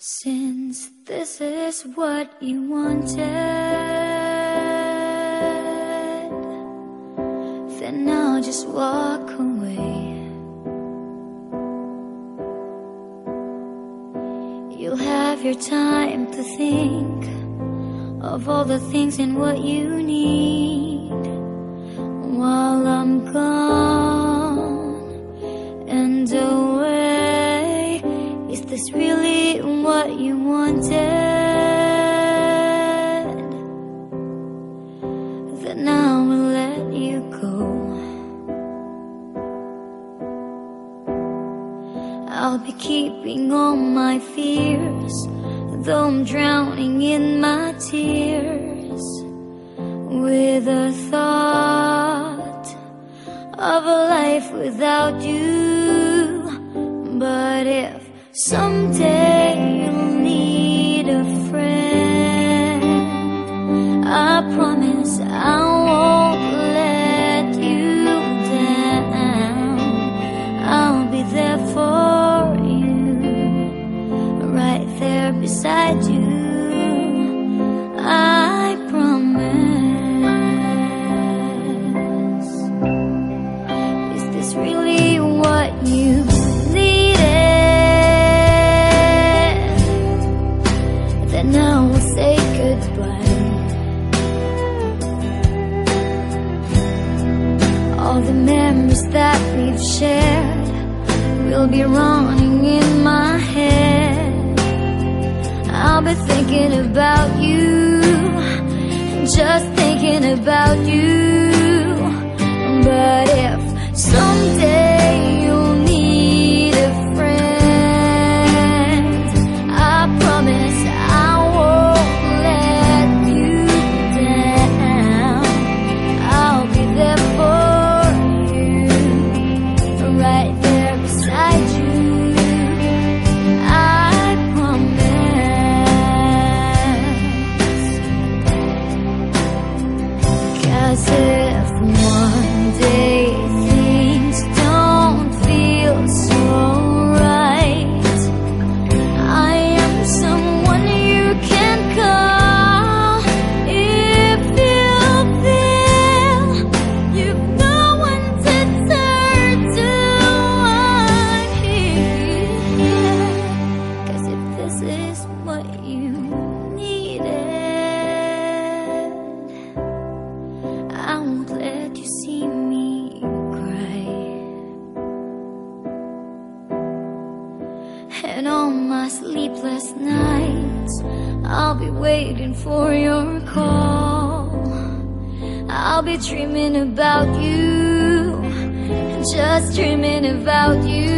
Since this is what you wanted, then I'll just walk away. You'll have your time to think of all the things and what you need while I'm gone I'll be keeping all my fears, though I'm drowning in my tears with the thought of a life without you. But if someday you'll need a friend, I promise I won't let All the memories that we've shared will be running in my head. I'll be thinking about you, just thinking about you. Cause On my sleepless nights, I'll be waiting for your call. I'll be dreaming about you, just dreaming about you.